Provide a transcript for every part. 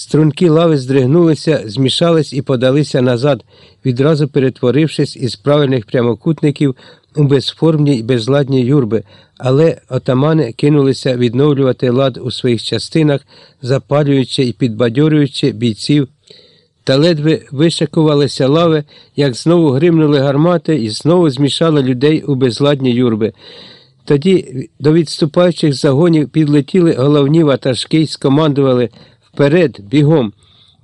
Струнки лави здригнулися, змішались і подалися назад, відразу перетворившись із правильних прямокутників у безформні й безладні юрби, але отамани кинулися відновлювати лад у своїх частинах, запалюючи і підбадьорюючи бійців. Та ледве вишикувалися лави, як знову гримнули гармати і знову змішали людей у безладні юрби. Тоді до відступаючих загонів підлетіли головні ватажки і скомандували вперед, бігом.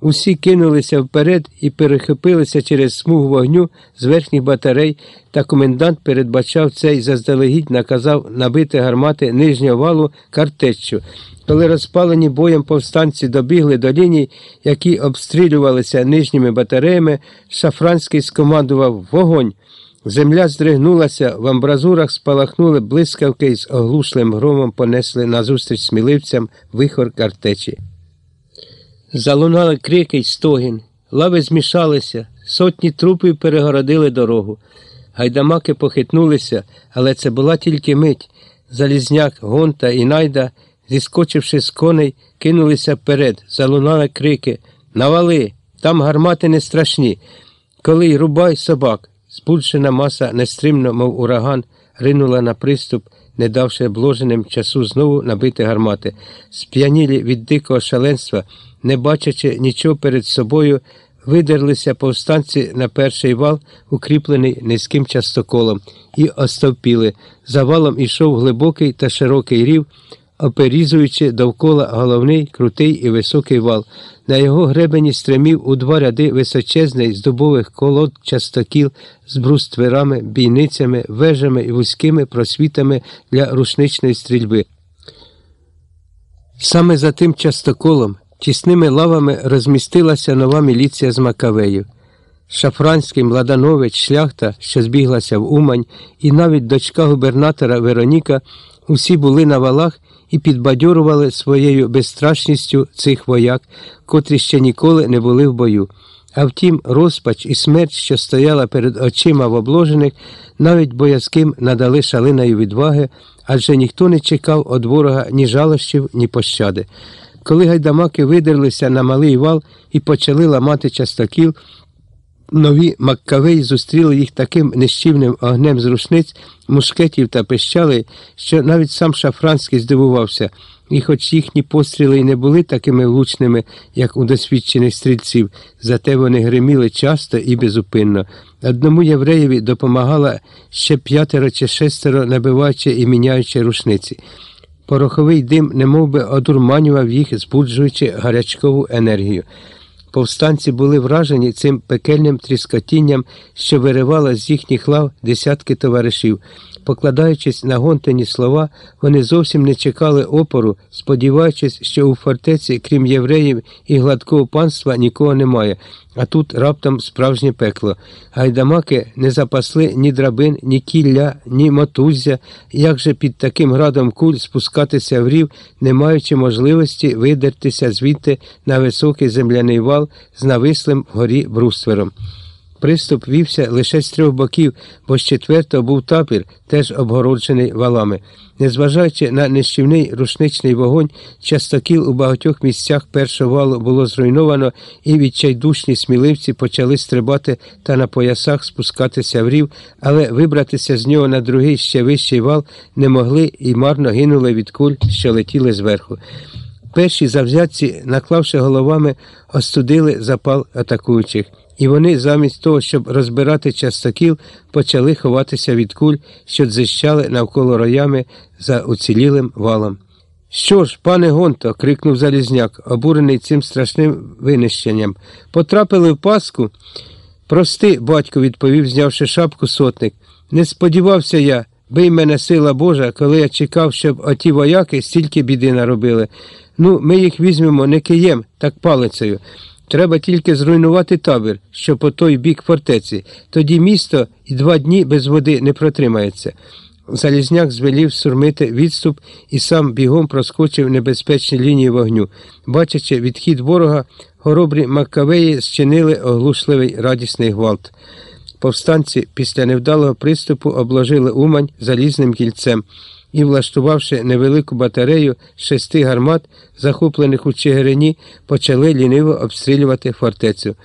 Усі кинулися вперед і перехопилися через смугу вогню з верхніх батарей, та комендант передбачав це і заздалегідь наказав набити гармати нижнього валу картеччю. Коли розпалені боєм повстанці добігли до ліній, які обстрілювалися нижніми батареями, Шафранський скомандував вогонь. Земля здригнулася, в амбразурах спалахнули блискавки і з оглушлим громом понесли назустріч сміливцям вихор картечі. Залунали крики й стогін, лави змішалися, сотні трупів перегородили дорогу. Гайдамаки похитнулися, але це була тільки мить. Залізняк, гонта і найда, зіскочивши з коней, кинулися вперед, залунали крики Навали, там гармати не страшні. Коли й рубай собак. Збуджена маса нестримно, мов ураган, ринула на приступ, не давши обложеним часу знову набити гармати. Сп'янілі від дикого шаленства, не бачачи нічого перед собою, видерлися повстанці на перший вал, укріплений низьким частоколом, і остовпіли. За валом ішов глибокий та широкий рів, оперізуючи довкола головний, крутий і високий вал. На його гребені стремів у два ряди височезний з дубових колод частокіл з брустверами, бійницями, вежами і вузькими просвітами для рушничної стрільби. Саме за тим частоколом тісними лавами розмістилася нова міліція з Макавеїв. Шафранський, Младанович, шляхта, що збіглася в Умань, і навіть дочка губернатора Вероніка усі були на валах і підбадьорували своєю безстрашністю цих вояк, котрі ще ніколи не були в бою. А втім, розпач і смерть, що стояла перед очима в обложених, навіть боязким надали шалиної відваги, адже ніхто не чекав від ворога ні жалощів, ні пощади. Коли гайдамаки видерлися на малий вал і почали ламати частокіл, Нові Маккавеї зустріли їх таким нищівним огнем з рушниць, мушкетів та пищали, що навіть сам Шафранський здивувався, і хоч їхні постріли й не були такими влучними, як у досвідчених стрільців, зате вони гриміли часто і безупинно. Одному євреєві допомагала ще п'ятеро чи шестеро, набиваючи і міняючи рушниці. Пороховий дим немовби одурманював їх, збуджуючи гарячкову енергію. Повстанці були вражені цим пекельним тріскотінням, що виривало з їхніх лав десятки товаришів. Покладаючись на гонтані слова, вони зовсім не чекали опору, сподіваючись, що у фортеці, крім євреїв і гладкого панства, нікого немає, а тут раптом справжнє пекло. Гайдамаки не запасли ні драбин, ні кілля, ні мотуззя, як же під таким градом куль спускатися в рів, не маючи можливості видертися звідти на високий земляний вал з навислим вгорі бруствером. Приступ вівся лише з трьох боків, бо з четвертого був табір, теж обгороджений валами. Незважаючи на нищівний рушничний вогонь, частокіл у багатьох місцях першого валу було зруйновано, і відчайдушні сміливці почали стрибати та на поясах спускатися в рів, але вибратися з нього на другий ще вищий вал не могли і марно гинули від куль, що летіли зверху. Перші завзятці, наклавши головами, остудили запал атакуючих і вони замість того, щоб розбирати частокіл, почали ховатися від куль, що дзищали навколо роями за уцілілим валом. Що ж, пане Гонто, крикнув Залізняк, обурений цим страшним винищенням. Потрапили в паску. Прости, батько, відповів, знявши шапку сотник. Не сподівався я, бий мене сила Божа, коли я чекав, щоб оті вояки стільки біди наробили. Ну, ми їх візьмемо не києм, так палицею. Треба тільки зруйнувати табір, що по той бік фортеці, тоді місто і два дні без води не протримається. Залізняк звелів сурмити відступ і сам бігом проскочив небезпечні лінії вогню. Бачачи відхід ворога, хоробрі Маккавеї зчинили оглушливий радісний гвалт. Повстанці після невдалого приступу обложили Умань залізним кільцем. і, влаштувавши невелику батарею з шести гармат, захоплених у Чигирині, почали ліниво обстрілювати фортецю.